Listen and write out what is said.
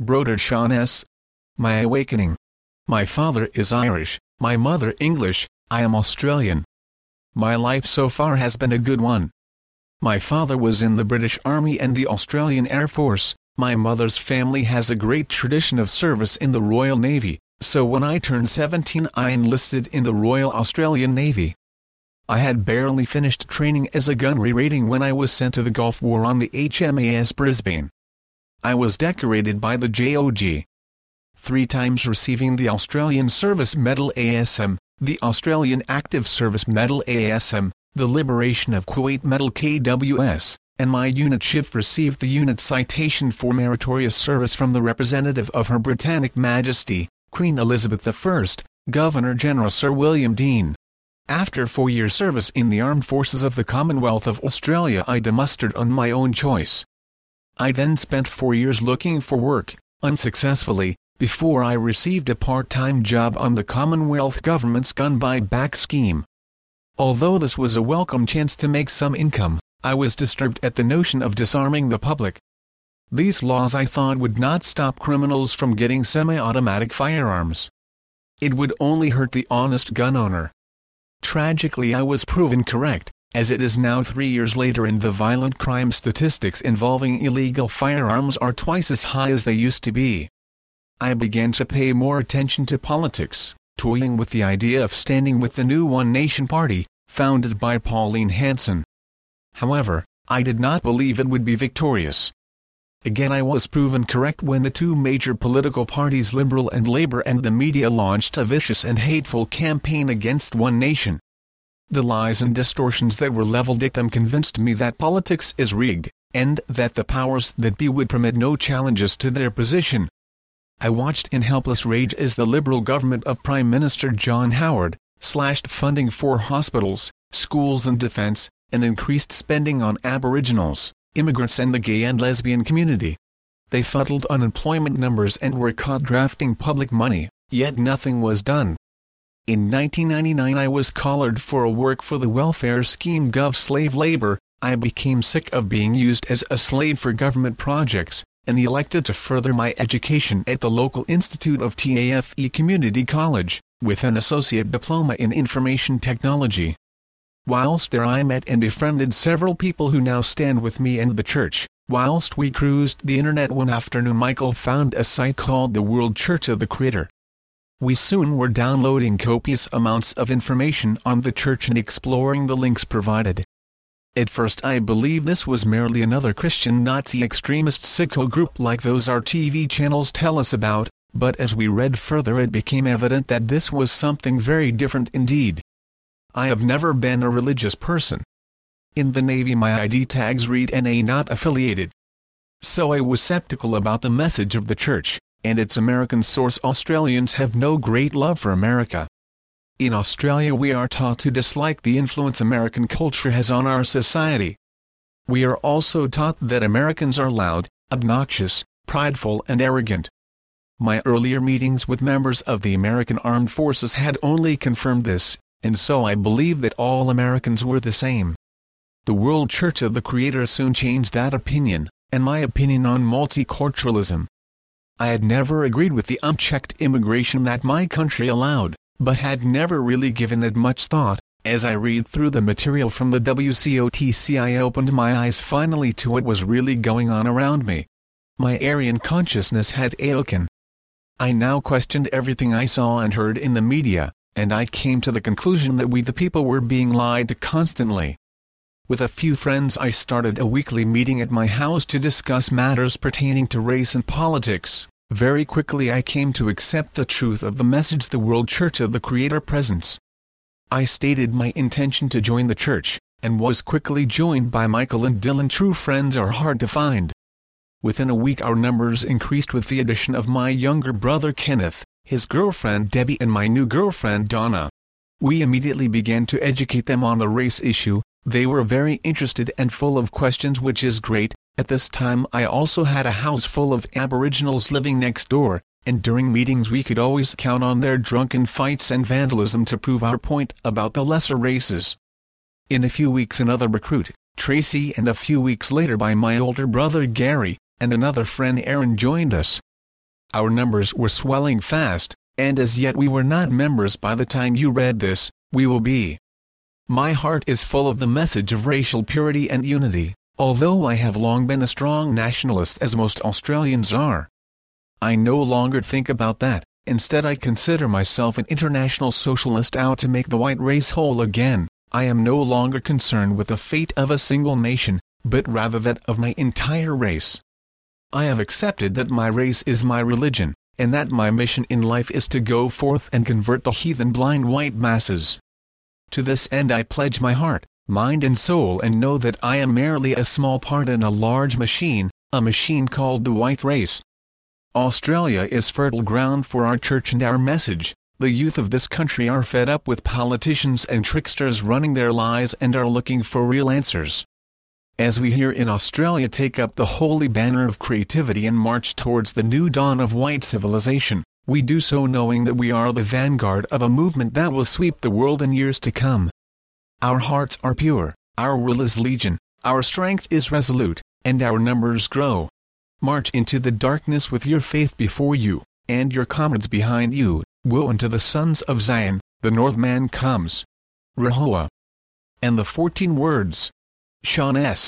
Broder Sean S. My Awakening. My father is Irish, my mother English, I am Australian. My life so far has been a good one. My father was in the British Army and the Australian Air Force, my mother's family has a great tradition of service in the Royal Navy, so when I turned 17 I enlisted in the Royal Australian Navy. I had barely finished training as a gunnery rating when I was sent to the Gulf War on the HMAS Brisbane. I was decorated by the JOG. Three times receiving the Australian Service Medal ASM, the Australian Active Service Medal ASM, the Liberation of Kuwait Medal KWS, and my unit ship received the unit citation for meritorious service from the representative of Her Britannic Majesty, Queen Elizabeth I, Governor-General Sir William Deane. After four years service in the armed forces of the Commonwealth of Australia I demustered on my own choice. I then spent four years looking for work, unsuccessfully, before I received a part-time job on the Commonwealth Government's gun buy-back scheme. Although this was a welcome chance to make some income, I was disturbed at the notion of disarming the public. These laws I thought would not stop criminals from getting semi-automatic firearms. It would only hurt the honest gun owner. Tragically I was proven correct, as it is now three years later and the violent crime statistics involving illegal firearms are twice as high as they used to be. I began to pay more attention to politics, toying with the idea of standing with the new One Nation Party, founded by Pauline Hanson. However, I did not believe it would be victorious. Again I was proven correct when the two major political parties Liberal and Labor and the media launched a vicious and hateful campaign against One Nation. The lies and distortions that were leveled at them convinced me that politics is rigged, and that the powers that be would permit no challenges to their position. I watched in helpless rage as the Liberal government of Prime Minister John Howard, slashed funding for hospitals, schools and defence, and increased spending on aboriginals, immigrants and the gay and lesbian community. They fuddled unemployment numbers and were caught drafting public money, yet nothing was done. In 1999 I was collared for a work for the welfare scheme Gov Slave Labor, I became sick of being used as a slave for government projects, and elected to further my education at the local Institute of TAFE Community College, with an associate diploma in information technology. Whilst there I met and befriended several people who now stand with me and the church. Whilst we cruised the internet one afternoon Michael found a site called the World Church of the Creator. We soon were downloading copious amounts of information on the church and exploring the links provided. At first I believed this was merely another Christian Nazi extremist sicko group like those our TV channels tell us about, but as we read further it became evident that this was something very different indeed. I have never been a religious person. In the Navy my ID tags read NA not affiliated. So I was skeptical about the message of the church, and its American source Australians have no great love for America. In Australia we are taught to dislike the influence American culture has on our society. We are also taught that Americans are loud, obnoxious, prideful and arrogant. My earlier meetings with members of the American Armed Forces had only confirmed this, and so I believe that all Americans were the same. The World Church of the Creator soon changed that opinion, and my opinion on multiculturalism. I had never agreed with the unchecked immigration that my country allowed, but had never really given it much thought. As I read through the material from the WCOTC I opened my eyes finally to what was really going on around me. My Aryan consciousness had awoken. I now questioned everything I saw and heard in the media, and I came to the conclusion that we the people were being lied to constantly. With a few friends I started a weekly meeting at my house to discuss matters pertaining to race and politics. Very quickly I came to accept the truth of the message the World Church of the Creator presents. I stated my intention to join the church, and was quickly joined by Michael and Dylan. True friends are hard to find. Within a week our numbers increased with the addition of my younger brother Kenneth, his girlfriend Debbie and my new girlfriend Donna. We immediately began to educate them on the race issue, they were very interested and full of questions which is great. At this time I also had a house full of aboriginals living next door, and during meetings we could always count on their drunken fights and vandalism to prove our point about the lesser races. In a few weeks another recruit, Tracy and a few weeks later by my older brother Gary, and another friend Aaron joined us. our numbers were swelling fast, and as yet we were not members by the time you read this, we will be. My heart is full of the message of racial purity and unity, although I have long been a strong nationalist as most Australians are. I no longer think about that, instead I consider myself an international socialist out to make the white race whole again. I am no longer concerned with the fate of a single nation, but rather that of my entire race. I have accepted that my race is my religion, and that my mission in life is to go forth and convert the heathen blind white masses. To this end I pledge my heart, mind and soul and know that I am merely a small part in a large machine, a machine called the white race. Australia is fertile ground for our church and our message, the youth of this country are fed up with politicians and tricksters running their lies and are looking for real answers. As we here in Australia take up the holy banner of creativity and march towards the new dawn of white civilization, we do so knowing that we are the vanguard of a movement that will sweep the world in years to come. Our hearts are pure, our will is legion, our strength is resolute, and our numbers grow. March into the darkness with your faith before you, and your comrades behind you, woe unto the sons of Zion, the Northman comes. RaHoWa. And the fourteen words. Sean S.